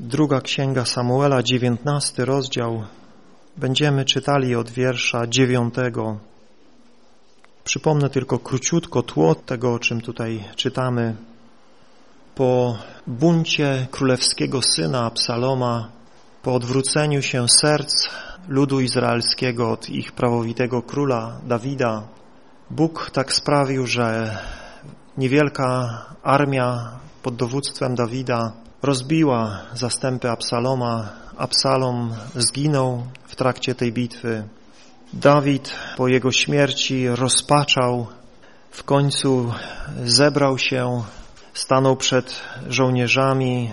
Druga Księga Samuela, dziewiętnasty rozdział. Będziemy czytali od wiersza dziewiątego. Przypomnę tylko króciutko tło tego, o czym tutaj czytamy. Po buncie królewskiego syna Absaloma, po odwróceniu się serc ludu izraelskiego od ich prawowitego króla Dawida, Bóg tak sprawił, że niewielka armia pod dowództwem Dawida rozbiła zastępy Absaloma. Absalom zginął w trakcie tej bitwy. Dawid po jego śmierci rozpaczał, w końcu zebrał się, stanął przed żołnierzami,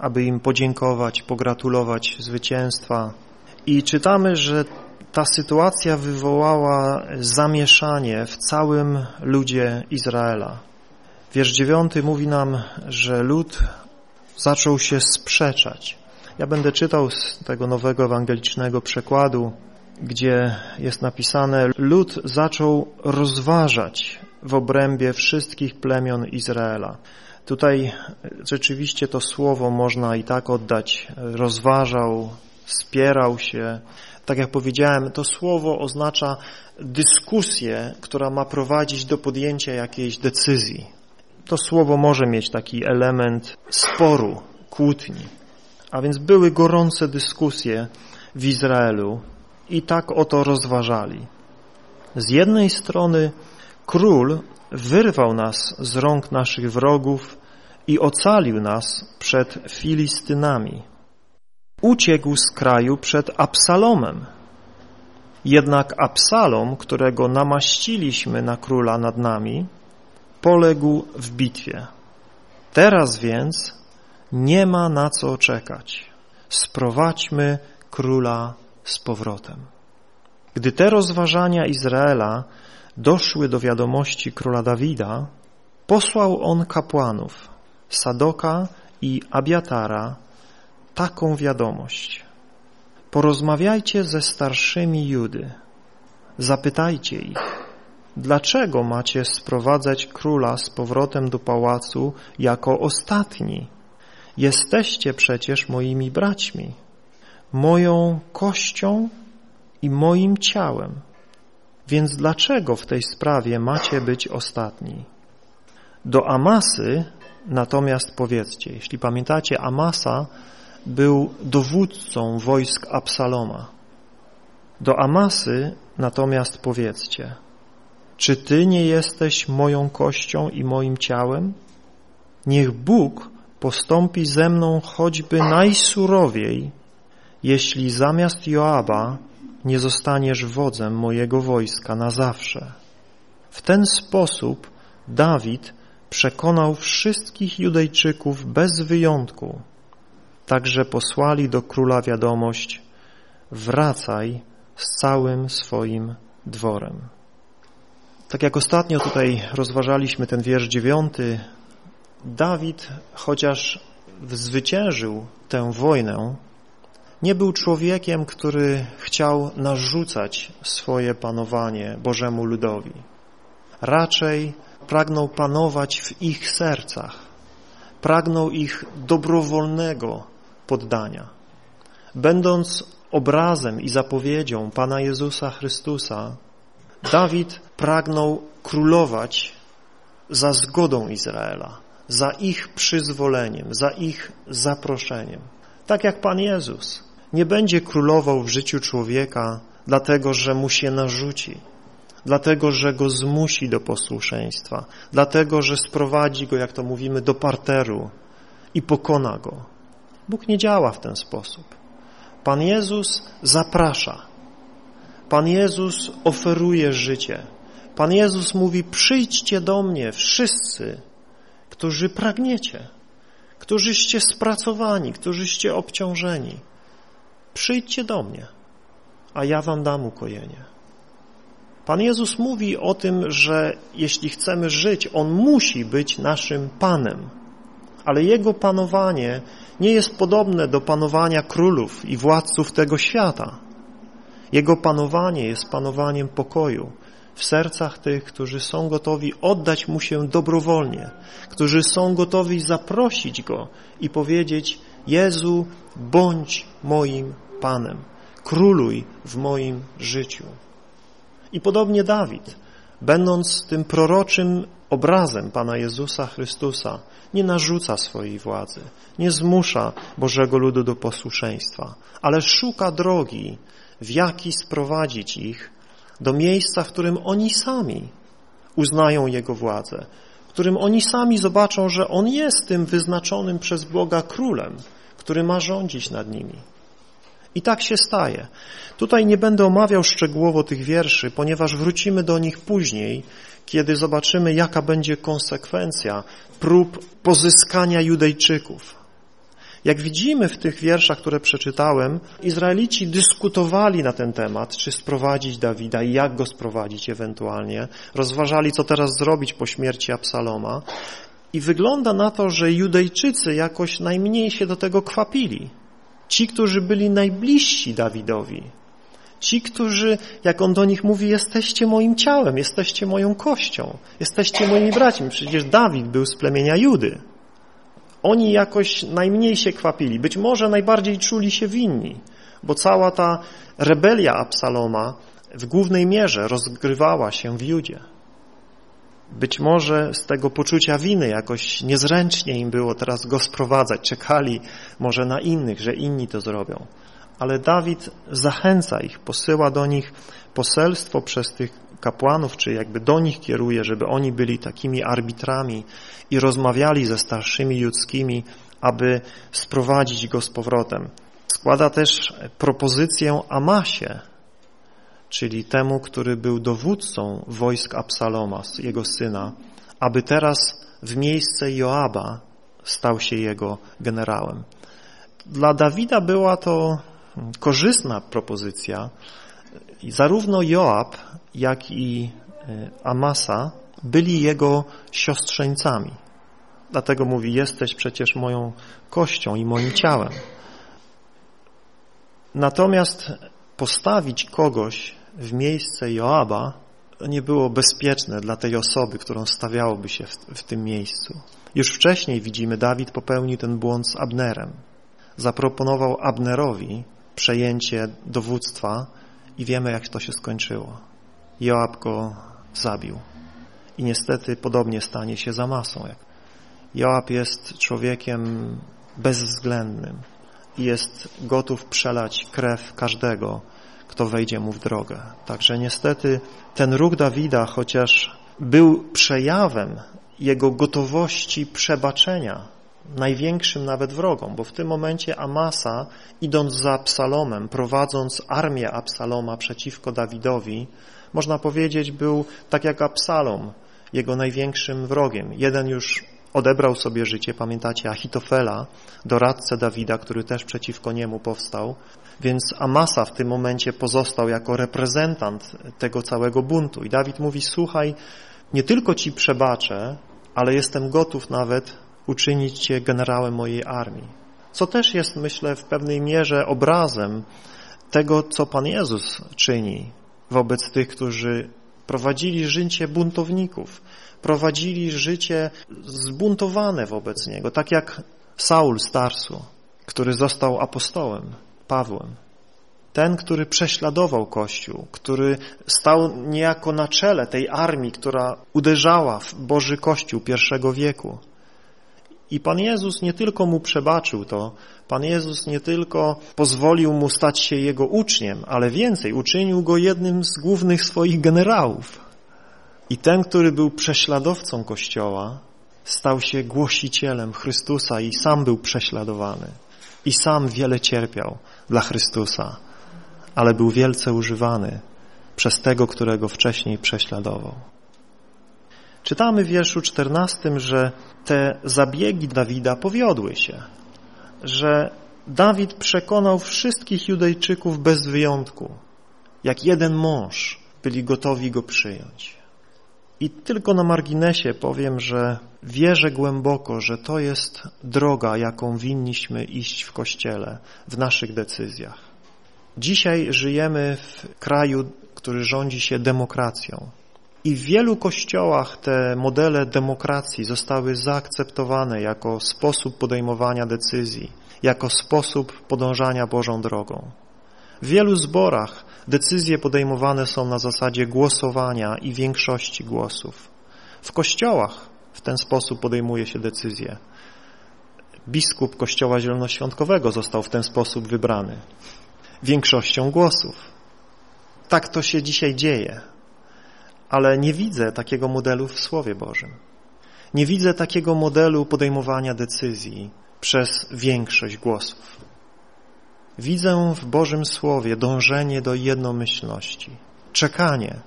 aby im podziękować, pogratulować zwycięstwa. I czytamy, że ta sytuacja wywołała zamieszanie w całym ludzie Izraela. Wiersz dziewiąty mówi nam, że lud zaczął się sprzeczać. Ja będę czytał z tego nowego ewangelicznego przekładu, gdzie jest napisane, lud zaczął rozważać w obrębie wszystkich plemion Izraela. Tutaj rzeczywiście to słowo można i tak oddać. Rozważał, spierał się. Tak jak powiedziałem, to słowo oznacza dyskusję, która ma prowadzić do podjęcia jakiejś decyzji. To słowo może mieć taki element sporu, kłótni. A więc były gorące dyskusje w Izraelu i tak oto rozważali. Z jednej strony król wyrwał nas z rąk naszych wrogów i ocalił nas przed Filistynami. Uciekł z kraju przed Absalomem. Jednak Absalom, którego namaściliśmy na króla nad nami, poległ w bitwie. Teraz więc nie ma na co czekać. Sprowadźmy króla z powrotem. Gdy te rozważania Izraela doszły do wiadomości króla Dawida, posłał on kapłanów Sadoka i Abiatara taką wiadomość. Porozmawiajcie ze starszymi Judy, zapytajcie ich, dlaczego macie sprowadzać króla z powrotem do pałacu jako ostatni? Jesteście przecież moimi braćmi, moją kością i moim ciałem. Więc dlaczego w tej sprawie macie być ostatni? Do Amasy natomiast powiedzcie, jeśli pamiętacie, Amasa był dowódcą wojsk Absaloma. Do Amasy natomiast powiedzcie, czy Ty nie jesteś moją kością i moim ciałem? Niech Bóg postąpi ze mną choćby najsurowiej, jeśli zamiast Joaba nie zostaniesz wodzem mojego wojska na zawsze. W ten sposób Dawid przekonał wszystkich Judejczyków bez wyjątku, także posłali do króla wiadomość wracaj z całym swoim dworem. Tak jak ostatnio tutaj rozważaliśmy ten wiersz dziewiąty, Dawid, chociaż zwyciężył tę wojnę, nie był człowiekiem, który chciał narzucać swoje panowanie Bożemu ludowi. Raczej pragnął panować w ich sercach, pragnął ich dobrowolnego poddania. Będąc obrazem i zapowiedzią Pana Jezusa Chrystusa, Dawid pragnął królować za zgodą Izraela, za ich przyzwoleniem, za ich zaproszeniem. Tak jak Pan Jezus nie będzie królował w życiu człowieka, dlatego że mu się narzuci, dlatego że go zmusi do posłuszeństwa, dlatego że sprowadzi go, jak to mówimy, do parteru i pokona go. Bóg nie działa w ten sposób. Pan Jezus zaprasza. Pan Jezus oferuje życie. Pan Jezus mówi, przyjdźcie do mnie wszyscy, którzy pragniecie, którzyście spracowani, którzyście obciążeni. Przyjdźcie do mnie, a ja wam dam ukojenie. Pan Jezus mówi o tym, że jeśli chcemy żyć, On musi być naszym Panem, ale Jego panowanie nie jest podobne do panowania królów i władców tego świata. Jego panowanie jest panowaniem pokoju w sercach tych, którzy są gotowi oddać Mu się dobrowolnie, którzy są gotowi zaprosić Go i powiedzieć, Jezu, bądź moim Panem, króluj w moim życiu. I podobnie Dawid, będąc tym proroczym obrazem Pana Jezusa Chrystusa, nie narzuca swojej władzy, nie zmusza Bożego ludu do posłuszeństwa, ale szuka drogi, w jaki sprowadzić ich do miejsca, w którym oni sami uznają Jego władzę, w którym oni sami zobaczą, że On jest tym wyznaczonym przez Boga królem, który ma rządzić nad nimi. I tak się staje. Tutaj nie będę omawiał szczegółowo tych wierszy, ponieważ wrócimy do nich później, kiedy zobaczymy, jaka będzie konsekwencja prób pozyskania Judejczyków. Jak widzimy w tych wierszach, które przeczytałem, Izraelici dyskutowali na ten temat, czy sprowadzić Dawida i jak go sprowadzić ewentualnie. Rozważali, co teraz zrobić po śmierci Absaloma. I wygląda na to, że Judejczycy jakoś najmniej się do tego kwapili. Ci, którzy byli najbliżsi Dawidowi, ci, którzy, jak on do nich mówi, jesteście moim ciałem, jesteście moją kością, jesteście moimi braćmi. Przecież Dawid był z plemienia Judy. Oni jakoś najmniej się kwapili, być może najbardziej czuli się winni, bo cała ta rebelia Absaloma w głównej mierze rozgrywała się w Judzie. Być może z tego poczucia winy jakoś niezręcznie im było teraz go sprowadzać, czekali może na innych, że inni to zrobią. Ale Dawid zachęca ich, posyła do nich poselstwo przez tych kapłanów, czy jakby do nich kieruje, żeby oni byli takimi arbitrami i rozmawiali ze starszymi judzkimi, aby sprowadzić go z powrotem. Składa też propozycję Amasie, czyli temu, który był dowódcą wojsk Absaloma, jego syna, aby teraz w miejsce Joaba stał się jego generałem. Dla Dawida była to korzystna propozycja. Zarówno Joab, jak i e, Amasa byli jego siostrzeńcami. Dlatego mówi, jesteś przecież moją kością i moim ciałem. Natomiast postawić kogoś w miejsce Joaba nie było bezpieczne dla tej osoby, którą stawiałoby się w, w tym miejscu. Już wcześniej widzimy, Dawid popełnił ten błąd z Abnerem. Zaproponował Abnerowi przejęcie dowództwa i wiemy, jak to się skończyło. Joab go zabił. I niestety podobnie stanie się za masą. Joab jest człowiekiem bezwzględnym i jest gotów przelać krew każdego, kto wejdzie mu w drogę. Także niestety ten ruch Dawida, chociaż był przejawem jego gotowości przebaczenia największym nawet wrogom, bo w tym momencie Amasa, idąc za Absalomem, prowadząc armię Absaloma przeciwko Dawidowi, można powiedzieć, był tak jak Absalom, jego największym wrogiem. Jeden już odebrał sobie życie, pamiętacie Achitofela, doradcę Dawida, który też przeciwko niemu powstał, więc Amasa w tym momencie pozostał jako reprezentant tego całego buntu. I Dawid mówi, słuchaj, nie tylko ci przebaczę, ale jestem gotów nawet uczynić cię generałem mojej armii. Co też jest, myślę, w pewnej mierze obrazem tego, co Pan Jezus czyni wobec tych, którzy prowadzili życie buntowników, prowadzili życie zbuntowane wobec Niego, tak jak Saul z Tarsu, który został apostołem, Pawłem. Ten, który prześladował Kościół, który stał niejako na czele tej armii, która uderzała w Boży Kościół pierwszego wieku. I Pan Jezus nie tylko mu przebaczył to, Pan Jezus nie tylko pozwolił mu stać się jego uczniem, ale więcej, uczynił go jednym z głównych swoich generałów. I ten, który był prześladowcą Kościoła, stał się głosicielem Chrystusa i sam był prześladowany. I sam wiele cierpiał dla Chrystusa, ale był wielce używany przez tego, którego wcześniej prześladował. Czytamy w wierszu czternastym, że te zabiegi Dawida powiodły się, że Dawid przekonał wszystkich Judejczyków bez wyjątku, jak jeden mąż byli gotowi go przyjąć. I tylko na marginesie powiem, że wierzę głęboko, że to jest droga, jaką winniśmy iść w Kościele, w naszych decyzjach. Dzisiaj żyjemy w kraju, który rządzi się demokracją. I w wielu kościołach te modele demokracji zostały zaakceptowane jako sposób podejmowania decyzji, jako sposób podążania Bożą drogą. W wielu zborach decyzje podejmowane są na zasadzie głosowania i większości głosów. W kościołach w ten sposób podejmuje się decyzje. Biskup Kościoła Zielonoświątkowego został w ten sposób wybrany większością głosów. Tak to się dzisiaj dzieje, ale nie widzę takiego modelu w Słowie Bożym. Nie widzę takiego modelu podejmowania decyzji przez większość głosów. Widzę w Bożym Słowie dążenie do jednomyślności, czekanie,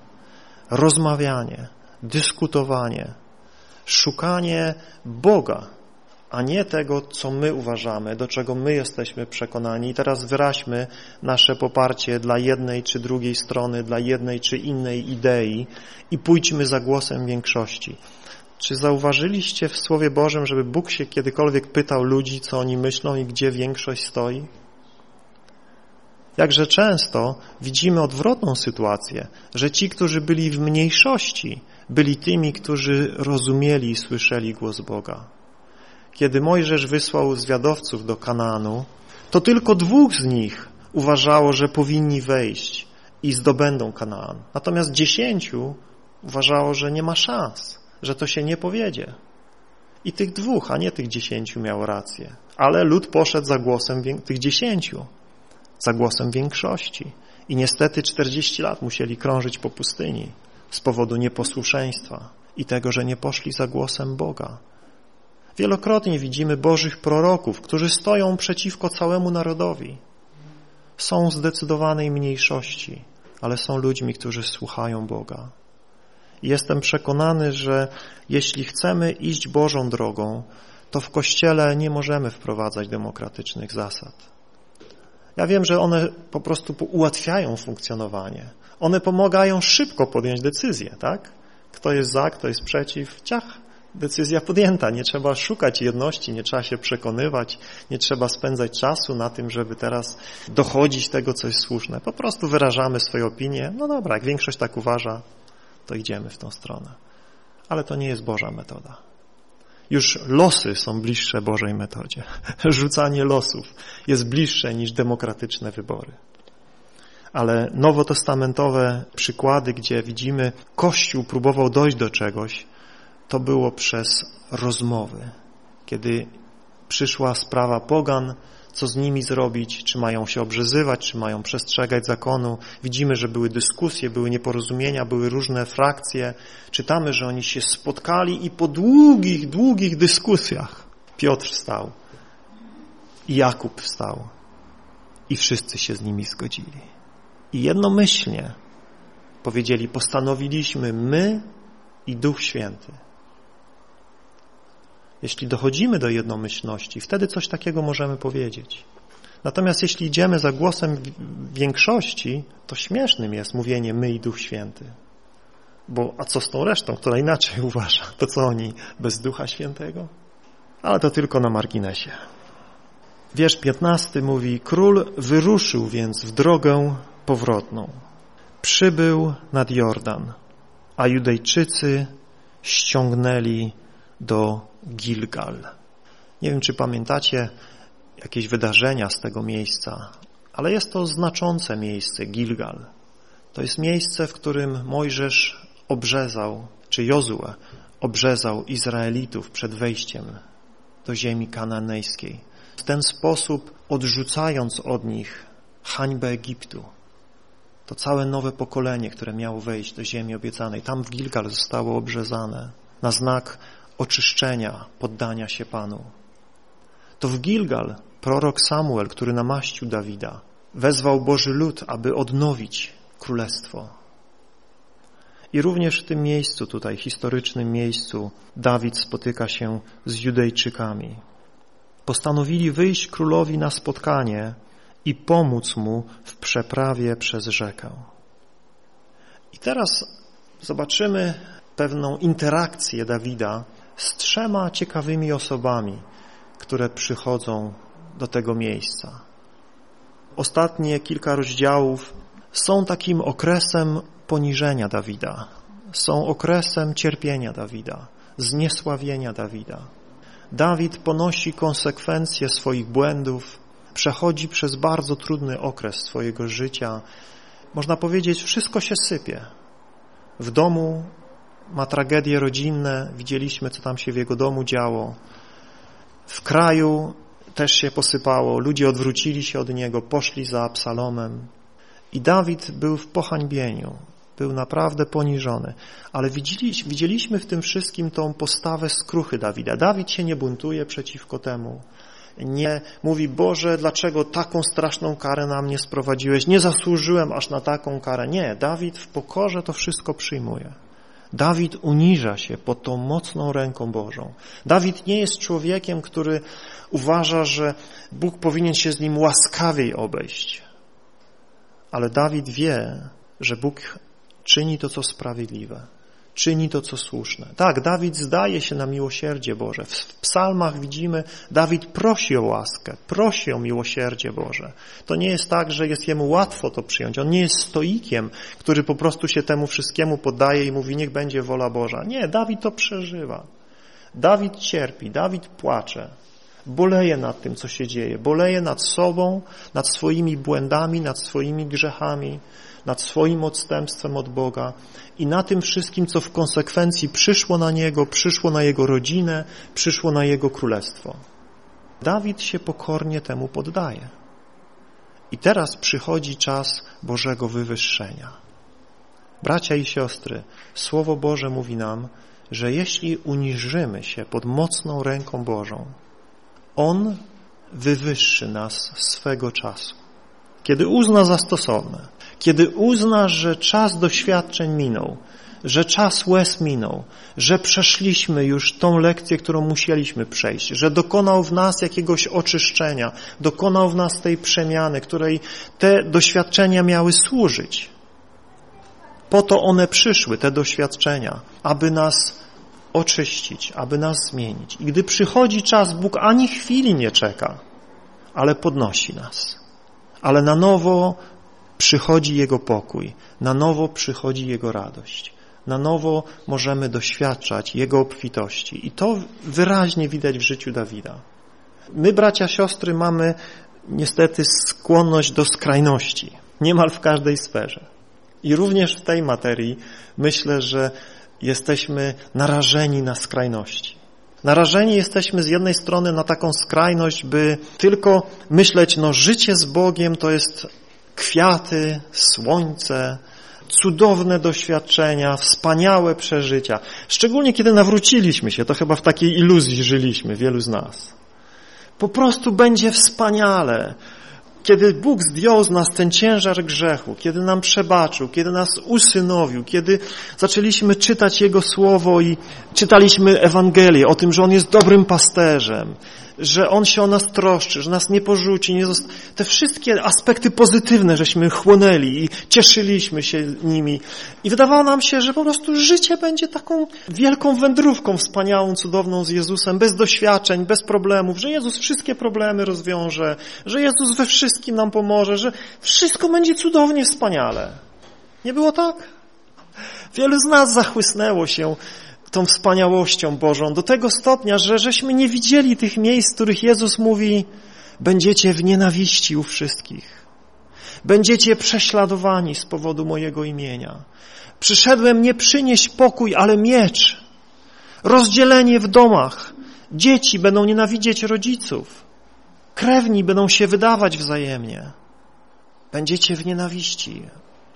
rozmawianie, dyskutowanie, szukanie Boga, a nie tego, co my uważamy, do czego my jesteśmy przekonani. I teraz wyraźmy nasze poparcie dla jednej czy drugiej strony, dla jednej czy innej idei i pójdźmy za głosem większości. Czy zauważyliście w Słowie Bożym, żeby Bóg się kiedykolwiek pytał ludzi, co oni myślą i gdzie większość stoi? Jakże często widzimy odwrotną sytuację, że ci, którzy byli w mniejszości, byli tymi, którzy rozumieli i słyszeli głos Boga. Kiedy Mojżesz wysłał zwiadowców do Kanaanu, to tylko dwóch z nich uważało, że powinni wejść i zdobędą Kanaan. Natomiast dziesięciu uważało, że nie ma szans, że to się nie powiedzie. I tych dwóch, a nie tych dziesięciu miało rację. Ale lud poszedł za głosem tych dziesięciu, za głosem większości. I niestety 40 lat musieli krążyć po pustyni z powodu nieposłuszeństwa i tego, że nie poszli za głosem Boga. Wielokrotnie widzimy Bożych proroków, którzy stoją przeciwko całemu narodowi. Są zdecydowanej mniejszości, ale są ludźmi, którzy słuchają Boga. Jestem przekonany, że jeśli chcemy iść Bożą drogą, to w Kościele nie możemy wprowadzać demokratycznych zasad. Ja wiem, że one po prostu ułatwiają funkcjonowanie. One pomagają szybko podjąć decyzję, tak? Kto jest za, kto jest przeciw, ciach, decyzja podjęta. Nie trzeba szukać jedności, nie trzeba się przekonywać, nie trzeba spędzać czasu na tym, żeby teraz dochodzić tego, co jest słuszne. Po prostu wyrażamy swoje opinie. No dobra, jak większość tak uważa, to idziemy w tą stronę. Ale to nie jest Boża metoda. Już losy są bliższe Bożej metodzie. Rzucanie losów jest bliższe niż demokratyczne wybory. Ale nowotestamentowe przykłady, gdzie widzimy Kościół próbował dojść do czegoś, to było przez rozmowy. Kiedy przyszła sprawa pogan, co z nimi zrobić, czy mają się obrzezywać, czy mają przestrzegać zakonu. Widzimy, że były dyskusje, były nieporozumienia, były różne frakcje. Czytamy, że oni się spotkali i po długich, długich dyskusjach Piotr wstał i Jakub wstał i wszyscy się z nimi zgodzili. I jednomyślnie powiedzieli, postanowiliśmy my i Duch Święty, jeśli dochodzimy do jednomyślności, wtedy coś takiego możemy powiedzieć. Natomiast jeśli idziemy za głosem większości, to śmiesznym jest mówienie my i Duch Święty. Bo a co z tą resztą, która inaczej uważa? To co oni, bez Ducha Świętego? Ale to tylko na marginesie. Wiersz 15 mówi, król wyruszył więc w drogę powrotną. Przybył nad Jordan, a Judejczycy ściągnęli do Gilgal. Nie wiem, czy pamiętacie jakieś wydarzenia z tego miejsca, ale jest to znaczące miejsce, Gilgal. To jest miejsce, w którym Mojżesz obrzezał, czy Jozue obrzezał Izraelitów przed wejściem do ziemi kananejskiej. W ten sposób odrzucając od nich hańbę Egiptu. To całe nowe pokolenie, które miało wejść do ziemi obiecanej, tam w Gilgal zostało obrzezane na znak oczyszczenia, poddania się Panu. To w Gilgal prorok Samuel, który namaścił Dawida, wezwał Boży lud, aby odnowić królestwo. I również w tym miejscu, tutaj historycznym miejscu, Dawid spotyka się z Judejczykami. Postanowili wyjść królowi na spotkanie i pomóc mu w przeprawie przez rzekę. I teraz zobaczymy pewną interakcję Dawida z trzema ciekawymi osobami, które przychodzą do tego miejsca. Ostatnie kilka rozdziałów są takim okresem poniżenia Dawida, są okresem cierpienia Dawida, zniesławienia Dawida. Dawid ponosi konsekwencje swoich błędów, przechodzi przez bardzo trudny okres swojego życia. Można powiedzieć, wszystko się sypie. W domu ma tragedie rodzinne, widzieliśmy, co tam się w jego domu działo. W kraju też się posypało, ludzie odwrócili się od niego, poszli za Absalomem. I Dawid był w pohańbieniu, był naprawdę poniżony. Ale widzieliśmy, w tym wszystkim tą postawę skruchy Dawida. Dawid się nie buntuje przeciwko temu. Nie mówi, Boże, dlaczego taką straszną karę na mnie sprowadziłeś? Nie zasłużyłem aż na taką karę. Nie, Dawid w pokorze to wszystko przyjmuje. Dawid uniża się pod tą mocną ręką Bożą. Dawid nie jest człowiekiem, który uważa, że Bóg powinien się z nim łaskawiej obejść. Ale Dawid wie, że Bóg czyni to, co sprawiedliwe czyni to, co słuszne. Tak, Dawid zdaje się na miłosierdzie Boże. W psalmach widzimy, Dawid prosi o łaskę, prosi o miłosierdzie Boże. To nie jest tak, że jest jemu łatwo to przyjąć. On nie jest stoikiem, który po prostu się temu wszystkiemu poddaje i mówi, niech będzie wola Boża. Nie, Dawid to przeżywa. Dawid cierpi, Dawid płacze, boleje nad tym, co się dzieje, boleje nad sobą, nad swoimi błędami, nad swoimi grzechami, nad swoim odstępstwem od Boga i na tym wszystkim, co w konsekwencji przyszło na niego, przyszło na jego rodzinę, przyszło na jego królestwo. Dawid się pokornie temu poddaje. I teraz przychodzi czas Bożego wywyższenia. Bracia i siostry, Słowo Boże mówi nam, że jeśli uniżymy się pod mocną ręką Bożą, On wywyższy nas swego czasu. Kiedy uzna za stosowne, kiedy uznasz, że czas doświadczeń minął, że czas łez minął, że przeszliśmy już tą lekcję, którą musieliśmy przejść, że dokonał w nas jakiegoś oczyszczenia, dokonał w nas tej przemiany, której te doświadczenia miały służyć. Po to one przyszły, te doświadczenia, aby nas oczyścić, aby nas zmienić. I gdy przychodzi czas, Bóg ani chwili nie czeka, ale podnosi nas. Ale na nowo przychodzi Jego pokój, na nowo przychodzi Jego radość. Na nowo możemy doświadczać Jego obfitości. I to wyraźnie widać w życiu Dawida. My, bracia, siostry, mamy niestety skłonność do skrajności, niemal w każdej sferze. I również w tej materii myślę, że jesteśmy narażeni na skrajności. Narażeni jesteśmy z jednej strony na taką skrajność, by tylko myśleć, no życie z Bogiem to jest kwiaty, słońce, cudowne doświadczenia, wspaniałe przeżycia. Szczególnie kiedy nawróciliśmy się, to chyba w takiej iluzji żyliśmy, wielu z nas. Po prostu będzie wspaniale. Kiedy Bóg zdjął z nas ten ciężar grzechu, kiedy nam przebaczył, kiedy nas usynowił, kiedy zaczęliśmy czytać Jego Słowo i czytaliśmy Ewangelię o tym, że On jest dobrym pasterzem, że On się o nas troszczy, że nas nie porzuci, nie zosta... te wszystkie aspekty pozytywne żeśmy chłonęli i cieszyliśmy się nimi. I wydawało nam się, że po prostu życie będzie taką wielką wędrówką wspaniałą, cudowną z Jezusem, bez doświadczeń, bez problemów, że Jezus wszystkie problemy rozwiąże, że Jezus we wszystkim nam pomoże, że wszystko będzie cudownie, wspaniale. Nie było tak? Wielu z nas zachłysnęło się tą wspaniałością Bożą do tego stopnia, że żeśmy nie widzieli tych miejsc, w których Jezus mówi będziecie w nienawiści u wszystkich. Będziecie prześladowani z powodu mojego imienia. Przyszedłem nie przynieść pokój, ale miecz. Rozdzielenie w domach. Dzieci będą nienawidzieć rodziców. Krewni będą się wydawać wzajemnie. Będziecie w nienawiści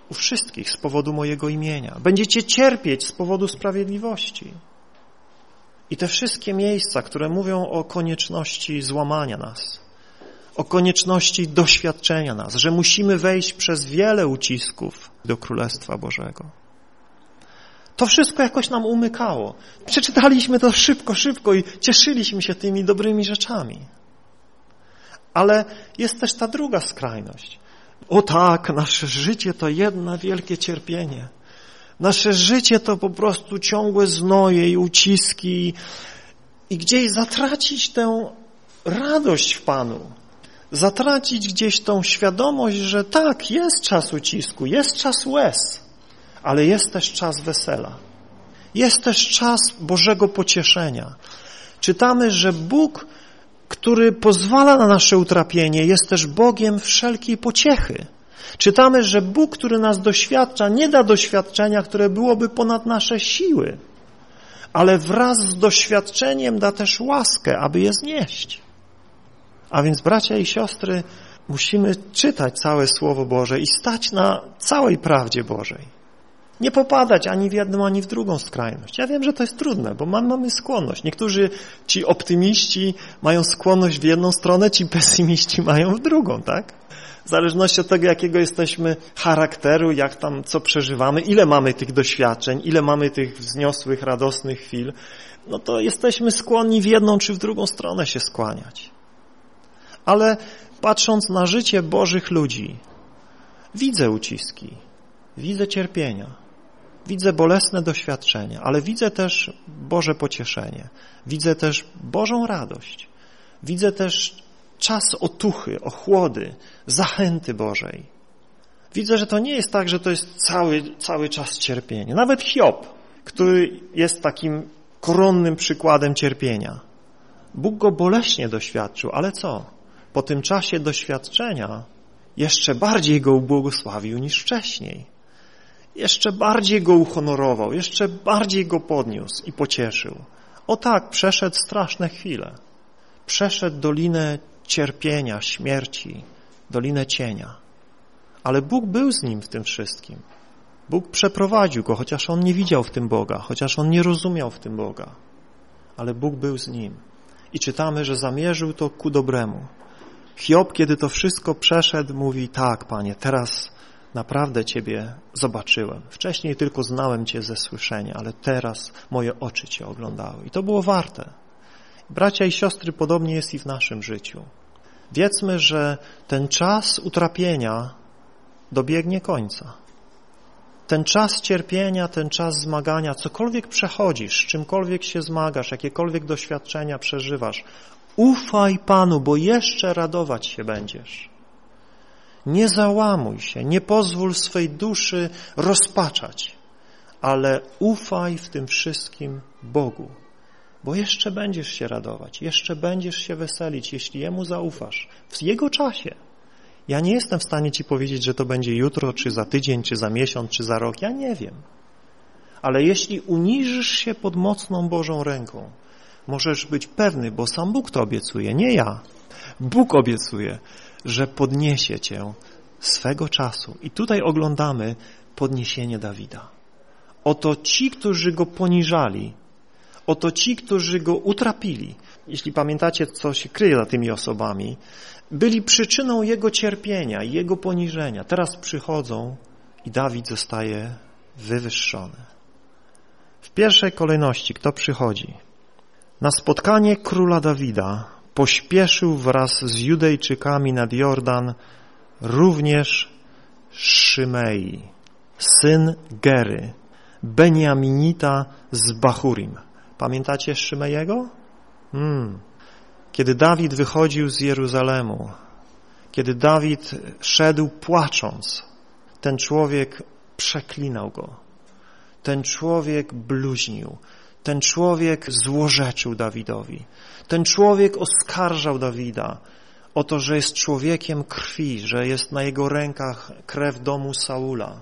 u wszystkich z powodu mojego imienia. Będziecie cierpieć z powodu sprawiedliwości. I te wszystkie miejsca, które mówią o konieczności złamania nas, o konieczności doświadczenia nas, że musimy wejść przez wiele ucisków do Królestwa Bożego. To wszystko jakoś nam umykało. Przeczytaliśmy to szybko, szybko i cieszyliśmy się tymi dobrymi rzeczami. Ale jest też ta druga skrajność. O tak, nasze życie to jedno wielkie cierpienie. Nasze życie to po prostu ciągłe znoje i uciski i gdzieś zatracić tę radość w Panu. Zatracić gdzieś tą świadomość, że tak, jest czas ucisku, jest czas łez, ale jest też czas wesela. Jest też czas Bożego pocieszenia. Czytamy, że Bóg, który pozwala na nasze utrapienie, jest też Bogiem wszelkiej pociechy. Czytamy, że Bóg, który nas doświadcza, nie da doświadczenia, które byłoby ponad nasze siły, ale wraz z doświadczeniem da też łaskę, aby je znieść. A więc bracia i siostry, musimy czytać całe Słowo Boże i stać na całej prawdzie Bożej. Nie popadać ani w jedną, ani w drugą skrajność. Ja wiem, że to jest trudne, bo mamy skłonność. Niektórzy ci optymiści mają skłonność w jedną stronę, ci pesymiści mają w drugą, tak? W zależności od tego, jakiego jesteśmy charakteru, jak tam co przeżywamy, ile mamy tych doświadczeń, ile mamy tych wzniosłych, radosnych chwil, no to jesteśmy skłonni w jedną czy w drugą stronę się skłaniać. Ale patrząc na życie Bożych ludzi, widzę uciski, widzę cierpienia, widzę bolesne doświadczenia, ale widzę też Boże pocieszenie, widzę też Bożą radość, widzę też czas otuchy, ochłody, zachęty Bożej. Widzę, że to nie jest tak, że to jest cały, cały czas cierpienie. Nawet Hiob, który jest takim koronnym przykładem cierpienia. Bóg go boleśnie doświadczył, ale co? Po tym czasie doświadczenia jeszcze bardziej go ubłogosławił niż wcześniej. Jeszcze bardziej go uhonorował, jeszcze bardziej go podniósł i pocieszył. O tak, przeszedł straszne chwile. Przeszedł dolinę cierpienia, śmierci, dolinę cienia. Ale Bóg był z nim w tym wszystkim. Bóg przeprowadził go, chociaż on nie widział w tym Boga, chociaż on nie rozumiał w tym Boga. Ale Bóg był z nim. I czytamy, że zamierzył to ku dobremu. Hiob, kiedy to wszystko przeszedł, mówi, tak, Panie, teraz naprawdę Ciebie zobaczyłem. Wcześniej tylko znałem Cię ze słyszenia, ale teraz moje oczy Cię oglądały. I to było warte. Bracia i siostry, podobnie jest i w naszym życiu. Wiedzmy, że ten czas utrapienia dobiegnie końca. Ten czas cierpienia, ten czas zmagania, cokolwiek przechodzisz, czymkolwiek się zmagasz, jakiekolwiek doświadczenia przeżywasz, ufaj Panu, bo jeszcze radować się będziesz. Nie załamuj się, nie pozwól swej duszy rozpaczać, ale ufaj w tym wszystkim Bogu bo jeszcze będziesz się radować, jeszcze będziesz się weselić, jeśli Jemu zaufasz, w Jego czasie. Ja nie jestem w stanie Ci powiedzieć, że to będzie jutro, czy za tydzień, czy za miesiąc, czy za rok, ja nie wiem. Ale jeśli uniżysz się pod mocną Bożą ręką, możesz być pewny, bo sam Bóg to obiecuje, nie ja. Bóg obiecuje, że podniesie Cię swego czasu. I tutaj oglądamy podniesienie Dawida. Oto ci, którzy go poniżali, Oto ci, którzy go utrapili, jeśli pamiętacie, co się kryje za tymi osobami, byli przyczyną jego cierpienia jego poniżenia. Teraz przychodzą i Dawid zostaje wywyższony. W pierwszej kolejności kto przychodzi? Na spotkanie króla Dawida pośpieszył wraz z Judejczykami nad Jordan również Szymei, syn Gery, Beniaminita z Bachurim. Pamiętacie Szymejego? Hmm. Kiedy Dawid wychodził z Jeruzalemu, kiedy Dawid szedł płacząc, ten człowiek przeklinał go. Ten człowiek bluźnił. Ten człowiek złorzeczył Dawidowi. Ten człowiek oskarżał Dawida o to, że jest człowiekiem krwi, że jest na jego rękach krew domu Saula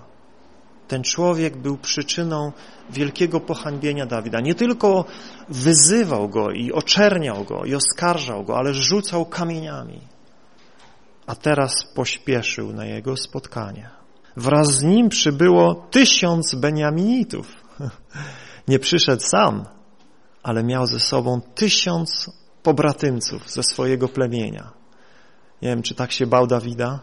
ten człowiek był przyczyną wielkiego pohańbienia Dawida. Nie tylko wyzywał go i oczerniał go i oskarżał go, ale rzucał kamieniami. A teraz pośpieszył na jego spotkanie. Wraz z nim przybyło tysiąc Beniaminitów. Nie przyszedł sam, ale miał ze sobą tysiąc pobratymców ze swojego plemienia. Nie wiem, czy tak się bał Dawida,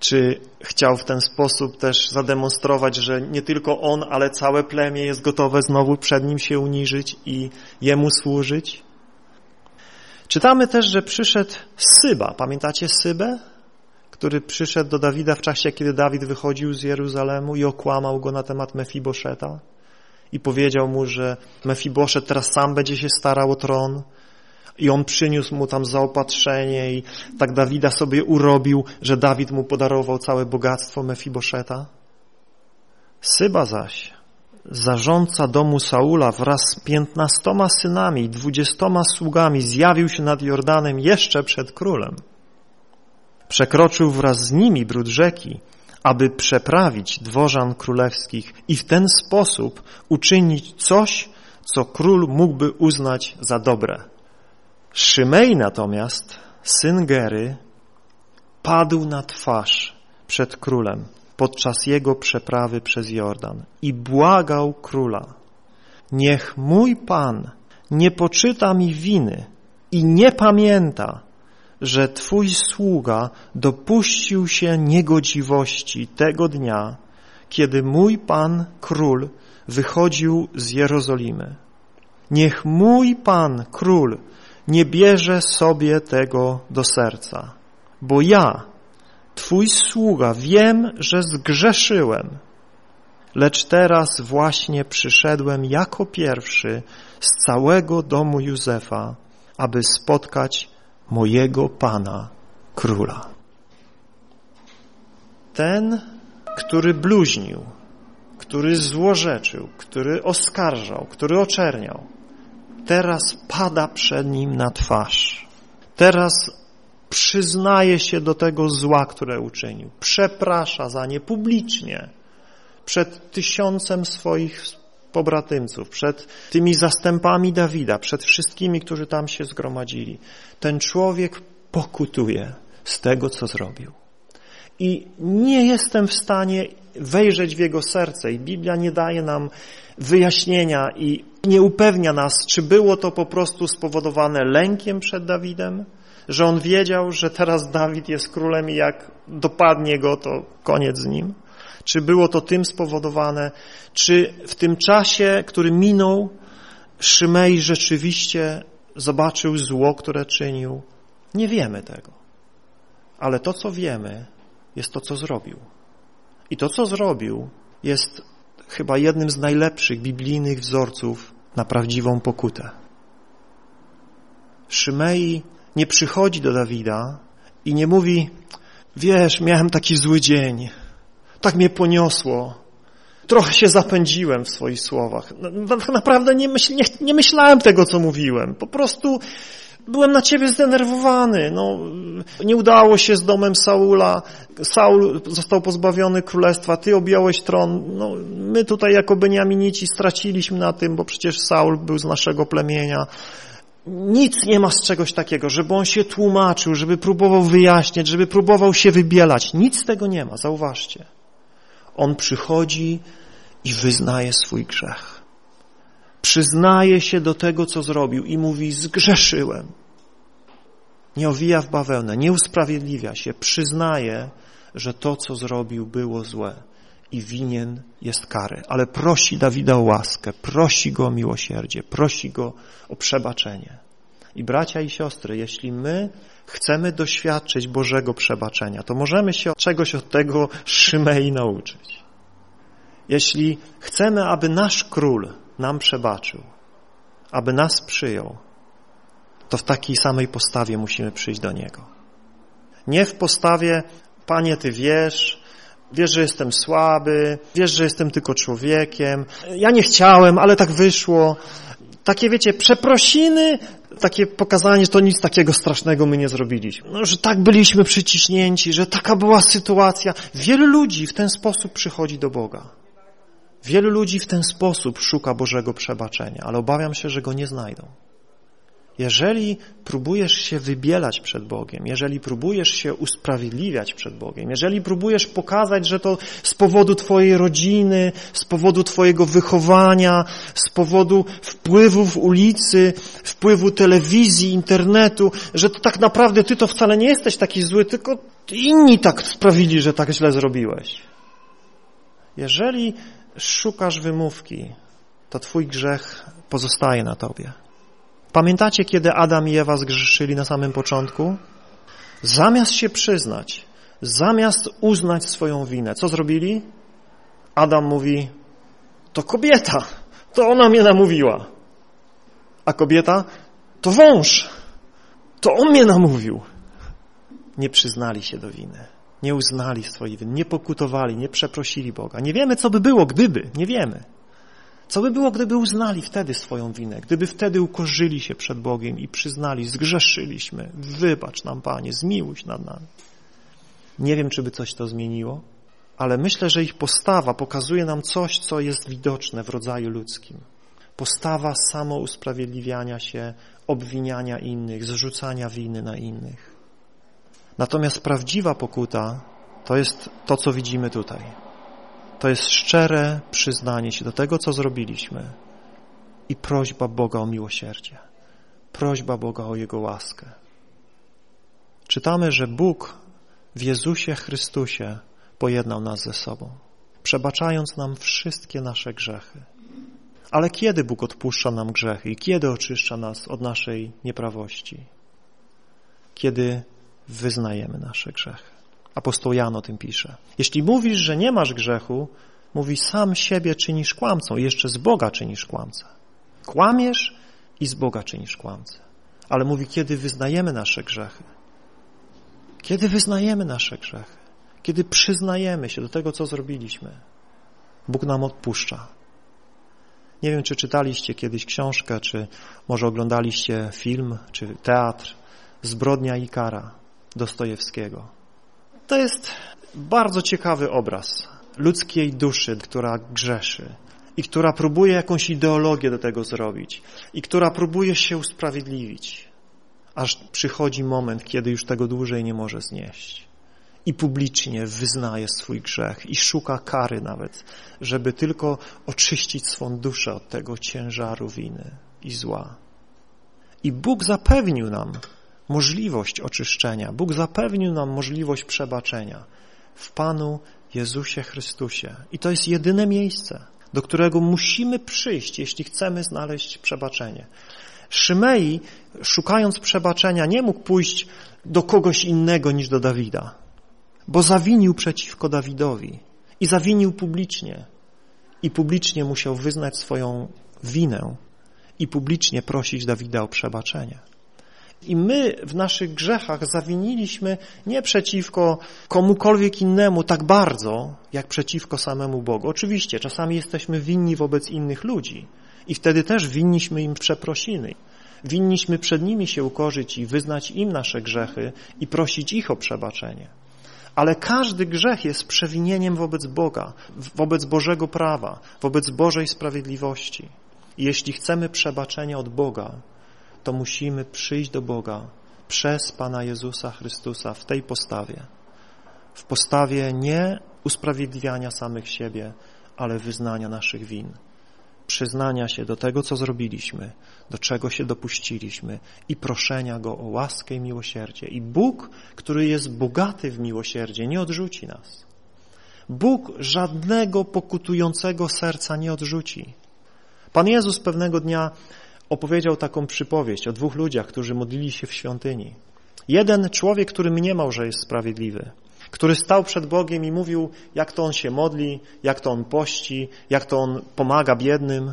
czy chciał w ten sposób też zademonstrować, że nie tylko on, ale całe plemię jest gotowe znowu przed nim się uniżyć i jemu służyć? Czytamy też, że przyszedł Syba. Pamiętacie Sybę? Który przyszedł do Dawida w czasie, kiedy Dawid wychodził z Jeruzalemu i okłamał go na temat Mefiboszeta i powiedział mu, że Mefiboszet teraz sam będzie się starał o tron, i on przyniósł mu tam zaopatrzenie i tak Dawida sobie urobił, że Dawid mu podarował całe bogactwo Mefiboszeta. Syba zaś zarządca domu Saula wraz z piętnastoma synami i dwudziestoma sługami zjawił się nad Jordanem jeszcze przed królem. Przekroczył wraz z nimi brud rzeki, aby przeprawić dworzan królewskich i w ten sposób uczynić coś, co król mógłby uznać za dobre. Szymej natomiast, syn Gery, padł na twarz przed królem podczas jego przeprawy przez Jordan i błagał króla. Niech mój Pan nie poczyta mi winy i nie pamięta, że Twój sługa dopuścił się niegodziwości tego dnia, kiedy mój Pan Król wychodził z Jerozolimy. Niech mój Pan Król nie bierze sobie tego do serca, bo ja, Twój sługa, wiem, że zgrzeszyłem, lecz teraz właśnie przyszedłem jako pierwszy z całego domu Józefa, aby spotkać mojego Pana Króla. Ten, który bluźnił, który złorzeczył, który oskarżał, który oczerniał, teraz pada przed nim na twarz. Teraz przyznaje się do tego zła, które uczynił. Przeprasza za nie publicznie przed tysiącem swoich pobratymców, przed tymi zastępami Dawida, przed wszystkimi, którzy tam się zgromadzili. Ten człowiek pokutuje z tego, co zrobił. I nie jestem w stanie wejrzeć w jego serce i Biblia nie daje nam wyjaśnienia i nie upewnia nas, czy było to po prostu spowodowane lękiem przed Dawidem, że on wiedział, że teraz Dawid jest królem i jak dopadnie go, to koniec z nim. Czy było to tym spowodowane, czy w tym czasie, który minął, Szymej rzeczywiście zobaczył zło, które czynił. Nie wiemy tego. Ale to, co wiemy, jest to, co zrobił. I to, co zrobił, jest chyba jednym z najlepszych biblijnych wzorców na prawdziwą pokutę. Szymei nie przychodzi do Dawida i nie mówi, wiesz, miałem taki zły dzień, tak mnie poniosło, trochę się zapędziłem w swoich słowach. No, tak naprawdę nie, myśl, nie, nie myślałem tego, co mówiłem. Po prostu byłem na ciebie zdenerwowany. No, nie udało się z domem Saula. Saul został pozbawiony królestwa, ty objąłeś tron. No, my tutaj jako Beniaminici straciliśmy na tym, bo przecież Saul był z naszego plemienia. Nic nie ma z czegoś takiego, żeby on się tłumaczył, żeby próbował wyjaśniać, żeby próbował się wybielać. Nic z tego nie ma, zauważcie. On przychodzi i wyznaje swój grzech. Przyznaje się do tego, co zrobił i mówi, zgrzeszyłem. Nie owija w bawełnę, nie usprawiedliwia się, przyznaje, że to, co zrobił, było złe i winien jest kary. Ale prosi Dawida o łaskę, prosi go o miłosierdzie, prosi go o przebaczenie. I bracia i siostry, jeśli my chcemy doświadczyć Bożego przebaczenia, to możemy się czegoś od tego Szymei nauczyć. Jeśli chcemy, aby nasz król nam przebaczył, aby nas przyjął, to w takiej samej postawie musimy przyjść do Niego. Nie w postawie, Panie, Ty wiesz, wiesz, że jestem słaby, wiesz, że jestem tylko człowiekiem, ja nie chciałem, ale tak wyszło. Takie, wiecie, przeprosiny, takie pokazanie, że to nic takiego strasznego my nie zrobiliśmy. No, że tak byliśmy przyciśnięci, że taka była sytuacja. Wielu ludzi w ten sposób przychodzi do Boga. Wielu ludzi w ten sposób szuka Bożego przebaczenia, ale obawiam się, że go nie znajdą. Jeżeli próbujesz się wybielać przed Bogiem, jeżeli próbujesz się usprawiedliwiać przed Bogiem, jeżeli próbujesz pokazać, że to z powodu Twojej rodziny, z powodu Twojego wychowania, z powodu wpływów ulicy, wpływu telewizji, internetu, że to tak naprawdę Ty to wcale nie jesteś taki zły, tylko inni tak sprawili, że tak źle zrobiłeś. Jeżeli szukasz wymówki, to Twój grzech pozostaje na Tobie. Pamiętacie, kiedy Adam i Ewa zgrzeszyli na samym początku? Zamiast się przyznać, zamiast uznać swoją winę, co zrobili? Adam mówi, to kobieta, to ona mnie namówiła. A kobieta, to wąż, to on mnie namówił. Nie przyznali się do winy, nie uznali swojej winy, nie pokutowali, nie przeprosili Boga. Nie wiemy, co by było, gdyby, nie wiemy. Co by było, gdyby uznali wtedy swoją winę, gdyby wtedy ukorzyli się przed Bogiem i przyznali, zgrzeszyliśmy, wybacz nam Panie, zmiłuj się nad nami. Nie wiem, czy by coś to zmieniło, ale myślę, że ich postawa pokazuje nam coś, co jest widoczne w rodzaju ludzkim. Postawa samousprawiedliwiania się, obwiniania innych, zrzucania winy na innych. Natomiast prawdziwa pokuta to jest to, co widzimy tutaj. To jest szczere przyznanie się do tego, co zrobiliśmy i prośba Boga o miłosierdzie, prośba Boga o Jego łaskę. Czytamy, że Bóg w Jezusie Chrystusie pojednał nas ze sobą, przebaczając nam wszystkie nasze grzechy. Ale kiedy Bóg odpuszcza nam grzechy i kiedy oczyszcza nas od naszej nieprawości? Kiedy wyznajemy nasze grzechy. Apostoł Jan o tym pisze. Jeśli mówisz, że nie masz grzechu, mówi sam siebie czynisz kłamcą i jeszcze z Boga czynisz kłamcę. Kłamiesz i z Boga czynisz kłamcę. Ale mówi, kiedy wyznajemy nasze grzechy. Kiedy wyznajemy nasze grzechy. Kiedy przyznajemy się do tego, co zrobiliśmy. Bóg nam odpuszcza. Nie wiem, czy czytaliście kiedyś książkę, czy może oglądaliście film, czy teatr Zbrodnia i kara Dostojewskiego. To jest bardzo ciekawy obraz ludzkiej duszy, która grzeszy i która próbuje jakąś ideologię do tego zrobić i która próbuje się usprawiedliwić, aż przychodzi moment, kiedy już tego dłużej nie może znieść i publicznie wyznaje swój grzech i szuka kary nawet, żeby tylko oczyścić swą duszę od tego ciężaru winy i zła. I Bóg zapewnił nam możliwość oczyszczenia. Bóg zapewnił nam możliwość przebaczenia w Panu Jezusie Chrystusie. I to jest jedyne miejsce, do którego musimy przyjść, jeśli chcemy znaleźć przebaczenie. Szymei, szukając przebaczenia, nie mógł pójść do kogoś innego niż do Dawida, bo zawinił przeciwko Dawidowi i zawinił publicznie. I publicznie musiał wyznać swoją winę i publicznie prosić Dawida o przebaczenie. I my w naszych grzechach zawiniliśmy nie przeciwko komukolwiek innemu tak bardzo, jak przeciwko samemu Bogu. Oczywiście, czasami jesteśmy winni wobec innych ludzi i wtedy też winniśmy im przeprosiny. Winniśmy przed nimi się ukorzyć i wyznać im nasze grzechy i prosić ich o przebaczenie. Ale każdy grzech jest przewinieniem wobec Boga, wobec Bożego prawa, wobec Bożej sprawiedliwości. I jeśli chcemy przebaczenia od Boga, to musimy przyjść do Boga przez Pana Jezusa Chrystusa w tej postawie. W postawie nie usprawiedliwiania samych siebie, ale wyznania naszych win. Przyznania się do tego, co zrobiliśmy, do czego się dopuściliśmy i proszenia Go o łaskę i miłosierdzie. I Bóg, który jest bogaty w miłosierdzie, nie odrzuci nas. Bóg żadnego pokutującego serca nie odrzuci. Pan Jezus pewnego dnia opowiedział taką przypowieść o dwóch ludziach, którzy modlili się w świątyni. Jeden człowiek, który mniemał, że jest sprawiedliwy, który stał przed Bogiem i mówił, jak to on się modli, jak to on pości, jak to on pomaga biednym.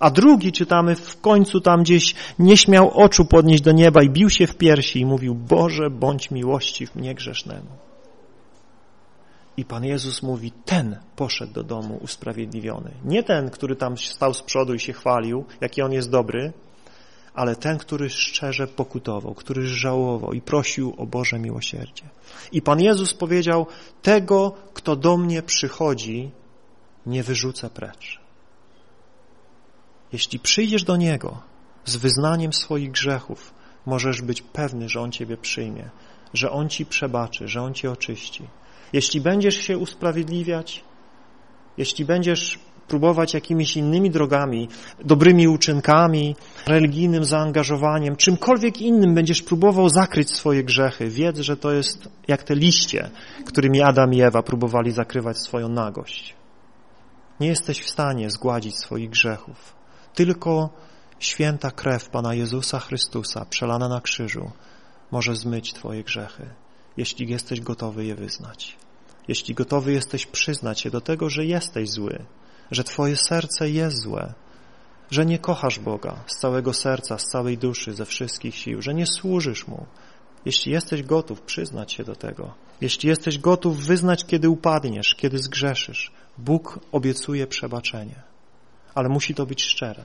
A drugi, czytamy, w końcu tam gdzieś nie śmiał oczu podnieść do nieba i bił się w piersi i mówił, Boże, bądź miłościw mnie grzesznemu. I Pan Jezus mówi, ten poszedł do domu usprawiedliwiony. Nie ten, który tam stał z przodu i się chwalił, jaki on jest dobry, ale ten, który szczerze pokutował, który żałował i prosił o Boże miłosierdzie. I Pan Jezus powiedział, tego, kto do mnie przychodzi, nie wyrzucę precz. Jeśli przyjdziesz do Niego z wyznaniem swoich grzechów, możesz być pewny, że On Ciebie przyjmie, że On Ci przebaczy, że On Cię oczyści. Jeśli będziesz się usprawiedliwiać, jeśli będziesz próbować jakimiś innymi drogami, dobrymi uczynkami, religijnym zaangażowaniem, czymkolwiek innym będziesz próbował zakryć swoje grzechy, wiedz, że to jest jak te liście, którymi Adam i Ewa próbowali zakrywać swoją nagość. Nie jesteś w stanie zgładzić swoich grzechów. Tylko święta krew Pana Jezusa Chrystusa przelana na krzyżu może zmyć Twoje grzechy jeśli jesteś gotowy je wyznać. Jeśli gotowy jesteś przyznać się do tego, że jesteś zły, że Twoje serce jest złe, że nie kochasz Boga z całego serca, z całej duszy, ze wszystkich sił, że nie służysz Mu. Jeśli jesteś gotów przyznać się do tego, jeśli jesteś gotów wyznać, kiedy upadniesz, kiedy zgrzeszysz, Bóg obiecuje przebaczenie. ale musi to być szczere.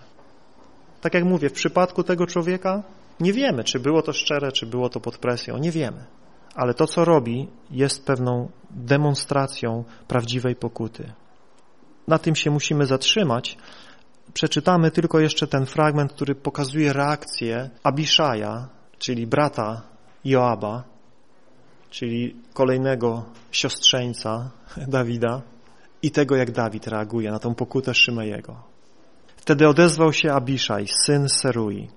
Tak jak mówię, w przypadku tego człowieka nie wiemy, czy było to szczere, czy było to pod presją, nie wiemy. Ale to, co robi, jest pewną demonstracją prawdziwej pokuty. Na tym się musimy zatrzymać. Przeczytamy tylko jeszcze ten fragment, który pokazuje reakcję Abiszaja, czyli brata Joaba, czyli kolejnego siostrzeńca Dawida i tego, jak Dawid reaguje na tą pokutę Szymejego. Wtedy odezwał się Abiszaj, syn Serui.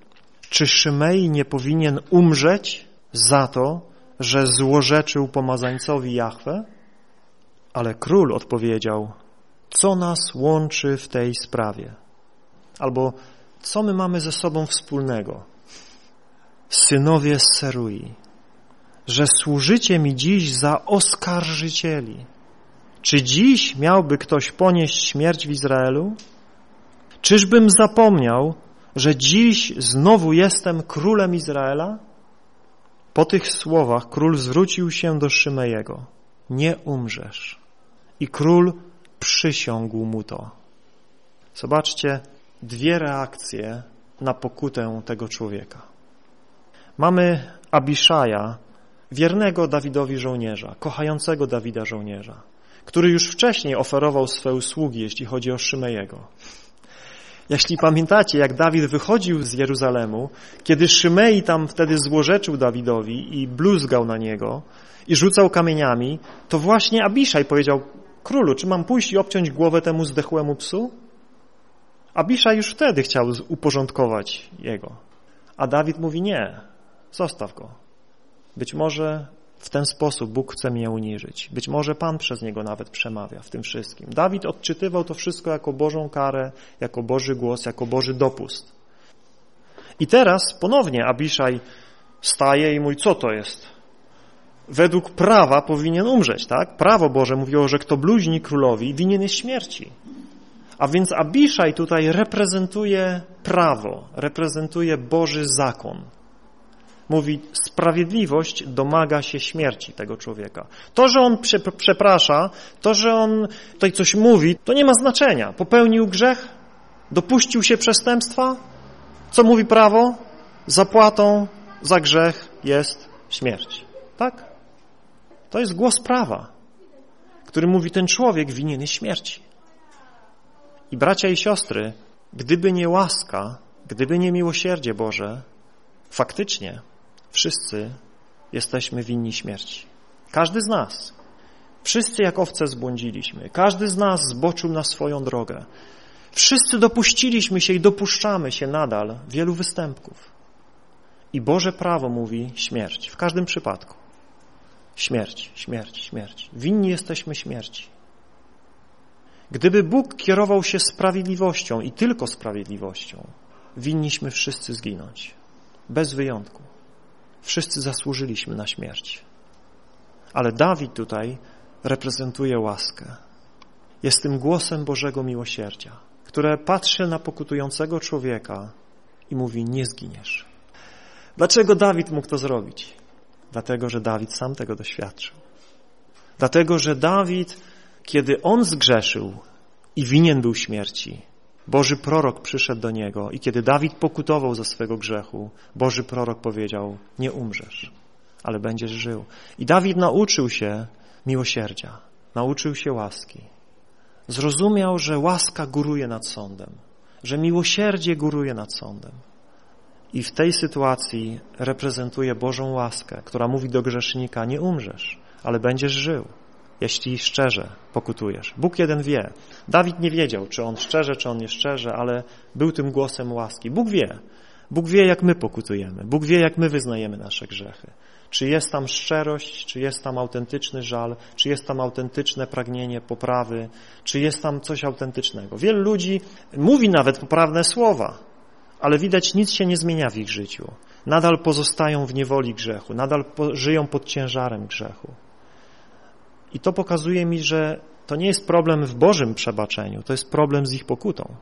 Czy Szymei nie powinien umrzeć za to, że złorzeczył pomazańcowi Jahwe? Ale król odpowiedział, co nas łączy w tej sprawie? Albo co my mamy ze sobą wspólnego? Synowie Serui, że służycie mi dziś za oskarżycieli. Czy dziś miałby ktoś ponieść śmierć w Izraelu? Czyżbym zapomniał, że dziś znowu jestem królem Izraela? Po tych słowach król zwrócił się do Szymejego. Nie umrzesz. I król przysiągł mu to. Zobaczcie dwie reakcje na pokutę tego człowieka. Mamy Abiszaja, wiernego Dawidowi żołnierza, kochającego Dawida żołnierza, który już wcześniej oferował swe usługi, jeśli chodzi o Szymejego. Jeśli pamiętacie, jak Dawid wychodził z Jeruzalemu, kiedy Szymei tam wtedy złorzeczył Dawidowi i bluzgał na niego i rzucał kamieniami, to właśnie Abiszaj powiedział, królu, czy mam pójść i obciąć głowę temu zdechłemu psu? Abiszaj już wtedy chciał uporządkować jego. A Dawid mówi, nie, zostaw go. Być może w ten sposób Bóg chce mnie uniżyć. Być może Pan przez niego nawet przemawia w tym wszystkim. Dawid odczytywał to wszystko jako Bożą karę, jako Boży głos, jako Boży dopust. I teraz ponownie Abiszaj staje i mówi, co to jest? Według prawa powinien umrzeć, tak? Prawo Boże mówiło, że kto bluźni królowi, winien jest śmierci. A więc Abiszaj tutaj reprezentuje prawo, reprezentuje Boży zakon. Mówi, sprawiedliwość domaga się śmierci tego człowieka. To, że on przeprasza, to, że on tutaj coś mówi, to nie ma znaczenia. Popełnił grzech, dopuścił się przestępstwa. Co mówi prawo? Zapłatą za grzech jest śmierć. Tak? To jest głos prawa, który mówi, ten człowiek winien jest śmierci. I bracia i siostry, gdyby nie łaska, gdyby nie miłosierdzie Boże, faktycznie Wszyscy jesteśmy winni śmierci. Każdy z nas. Wszyscy jak owce zbłądziliśmy. Każdy z nas zboczył na swoją drogę. Wszyscy dopuściliśmy się i dopuszczamy się nadal wielu występków. I Boże prawo mówi śmierć. W każdym przypadku. Śmierć, śmierć, śmierć. Winni jesteśmy śmierci. Gdyby Bóg kierował się sprawiedliwością i tylko sprawiedliwością, winniśmy wszyscy zginąć. Bez wyjątku. Wszyscy zasłużyliśmy na śmierć. Ale Dawid tutaj reprezentuje łaskę. Jest tym głosem Bożego miłosierdzia, które patrzy na pokutującego człowieka i mówi, nie zginiesz. Dlaczego Dawid mógł to zrobić? Dlatego, że Dawid sam tego doświadczył. Dlatego, że Dawid, kiedy on zgrzeszył i winien był śmierci, Boży prorok przyszedł do niego i kiedy Dawid pokutował ze swego grzechu, Boży prorok powiedział, nie umrzesz, ale będziesz żył. I Dawid nauczył się miłosierdzia, nauczył się łaski. Zrozumiał, że łaska góruje nad sądem, że miłosierdzie góruje nad sądem. I w tej sytuacji reprezentuje Bożą łaskę, która mówi do grzesznika, nie umrzesz, ale będziesz żył jeśli szczerze pokutujesz. Bóg jeden wie. Dawid nie wiedział, czy on szczerze, czy on nie szczerze, ale był tym głosem łaski. Bóg wie. Bóg wie, jak my pokutujemy. Bóg wie, jak my wyznajemy nasze grzechy. Czy jest tam szczerość, czy jest tam autentyczny żal, czy jest tam autentyczne pragnienie poprawy, czy jest tam coś autentycznego. Wielu ludzi mówi nawet poprawne słowa, ale widać nic się nie zmienia w ich życiu. Nadal pozostają w niewoli grzechu, nadal żyją pod ciężarem grzechu. I to pokazuje mi, że to nie jest problem w Bożym przebaczeniu, to jest problem z ich pokutą.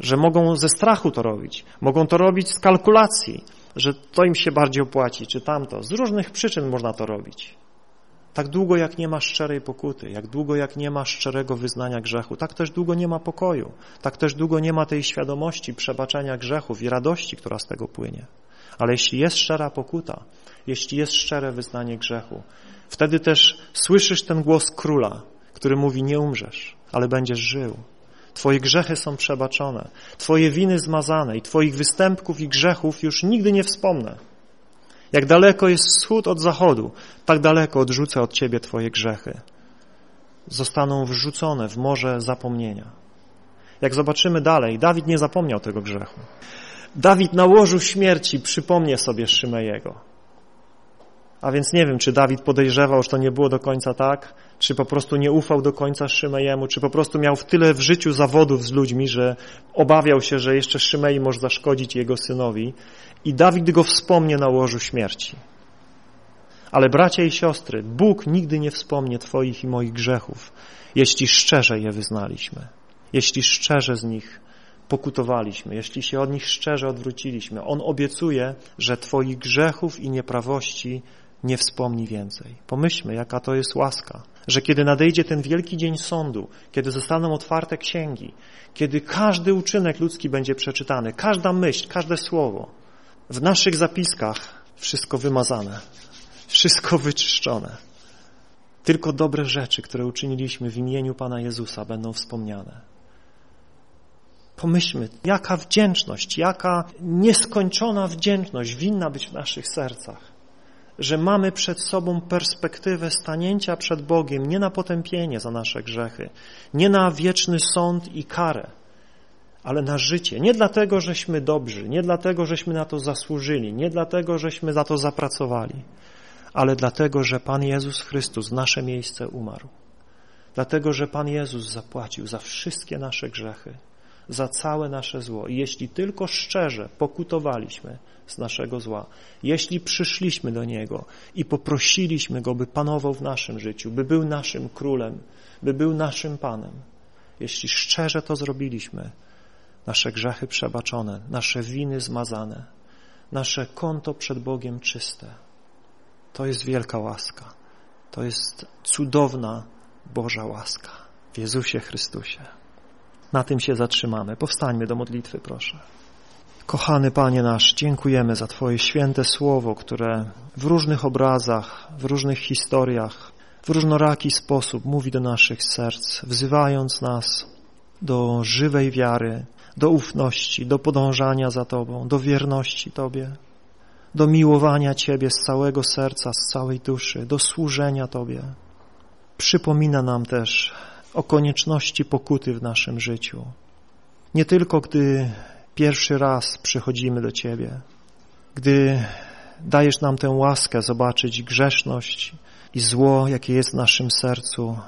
Że mogą ze strachu to robić, mogą to robić z kalkulacji, że to im się bardziej opłaci, czy tamto. Z różnych przyczyn można to robić. Tak długo jak nie ma szczerej pokuty, jak długo jak nie ma szczerego wyznania grzechu, tak też długo nie ma pokoju, tak też długo nie ma tej świadomości przebaczenia grzechów i radości, która z tego płynie. Ale jeśli jest szczera pokuta, jeśli jest szczere wyznanie grzechu, wtedy też słyszysz ten głos króla, który mówi nie umrzesz, ale będziesz żył. Twoje grzechy są przebaczone, Twoje winy zmazane i Twoich występków i grzechów już nigdy nie wspomnę. Jak daleko jest wschód od zachodu, tak daleko odrzucę od Ciebie Twoje grzechy. Zostaną wrzucone w morze zapomnienia. Jak zobaczymy dalej, Dawid nie zapomniał tego grzechu. Dawid na łożu śmierci przypomnie sobie Szymejego. A więc nie wiem, czy Dawid podejrzewał, że to nie było do końca tak, czy po prostu nie ufał do końca Szymejemu, czy po prostu miał w tyle w życiu zawodów z ludźmi, że obawiał się, że jeszcze Szymei może zaszkodzić jego synowi i Dawid go wspomnie na łożu śmierci. Ale bracia i siostry, Bóg nigdy nie wspomnie Twoich i moich grzechów, jeśli szczerze je wyznaliśmy, jeśli szczerze z nich pokutowaliśmy, jeśli się od nich szczerze odwróciliśmy. On obiecuje, że Twoich grzechów i nieprawości nie wspomni więcej. Pomyślmy, jaka to jest łaska, że kiedy nadejdzie ten wielki dzień sądu, kiedy zostaną otwarte księgi, kiedy każdy uczynek ludzki będzie przeczytany, każda myśl, każde słowo, w naszych zapiskach wszystko wymazane, wszystko wyczyszczone. Tylko dobre rzeczy, które uczyniliśmy w imieniu Pana Jezusa będą wspomniane. Pomyślmy, jaka wdzięczność, jaka nieskończona wdzięczność winna być w naszych sercach że mamy przed sobą perspektywę stanięcia przed Bogiem nie na potępienie za nasze grzechy, nie na wieczny sąd i karę, ale na życie. Nie dlatego, żeśmy dobrzy, nie dlatego, żeśmy na to zasłużyli, nie dlatego, żeśmy za to zapracowali, ale dlatego, że Pan Jezus Chrystus w nasze miejsce umarł. Dlatego, że Pan Jezus zapłacił za wszystkie nasze grzechy, za całe nasze zło. I jeśli tylko szczerze pokutowaliśmy z naszego zła, jeśli przyszliśmy do Niego i poprosiliśmy Go, by panował w naszym życiu, by był naszym królem, by był naszym Panem, jeśli szczerze to zrobiliśmy, nasze grzechy przebaczone, nasze winy zmazane, nasze konto przed Bogiem czyste. To jest wielka łaska. To jest cudowna Boża łaska w Jezusie Chrystusie. Na tym się zatrzymamy. Powstańmy do modlitwy, proszę. Kochany Panie nasz, dziękujemy za Twoje święte słowo, które w różnych obrazach, w różnych historiach, w różnoraki sposób mówi do naszych serc, wzywając nas do żywej wiary, do ufności, do podążania za Tobą, do wierności Tobie, do miłowania Ciebie z całego serca, z całej duszy, do służenia Tobie. Przypomina nam też o konieczności pokuty w naszym życiu. Nie tylko gdy pierwszy raz przychodzimy do Ciebie, gdy dajesz nam tę łaskę zobaczyć grzeszność i zło, jakie jest w naszym sercu,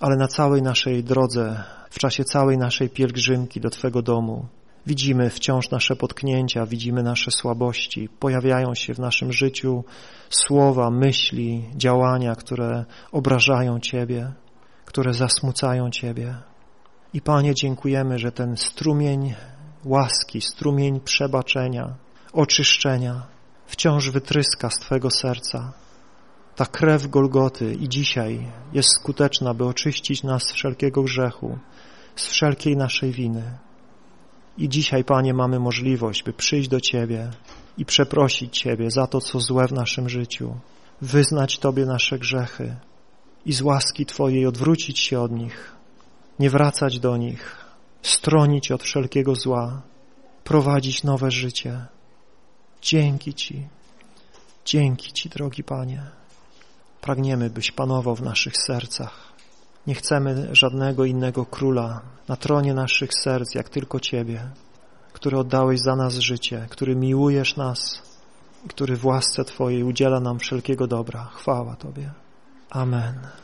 ale na całej naszej drodze, w czasie całej naszej pielgrzymki do Twego domu, widzimy wciąż nasze potknięcia, widzimy nasze słabości, pojawiają się w naszym życiu słowa, myśli, działania, które obrażają Ciebie które zasmucają Ciebie. I Panie, dziękujemy, że ten strumień łaski, strumień przebaczenia, oczyszczenia wciąż wytryska z Twego serca. Ta krew Golgoty i dzisiaj jest skuteczna, by oczyścić nas z wszelkiego grzechu, z wszelkiej naszej winy. I dzisiaj, Panie, mamy możliwość, by przyjść do Ciebie i przeprosić Ciebie za to, co złe w naszym życiu, wyznać Tobie nasze grzechy, i z łaski Twojej odwrócić się od nich, nie wracać do nich, stronić od wszelkiego zła, prowadzić nowe życie. Dzięki Ci, dzięki Ci, drogi Panie. Pragniemy, byś panował w naszych sercach. Nie chcemy żadnego innego króla na tronie naszych serc, jak tylko Ciebie, który oddałeś za nas życie, który miłujesz nas, który w łasce Twojej udziela nam wszelkiego dobra. Chwała Tobie. Amen.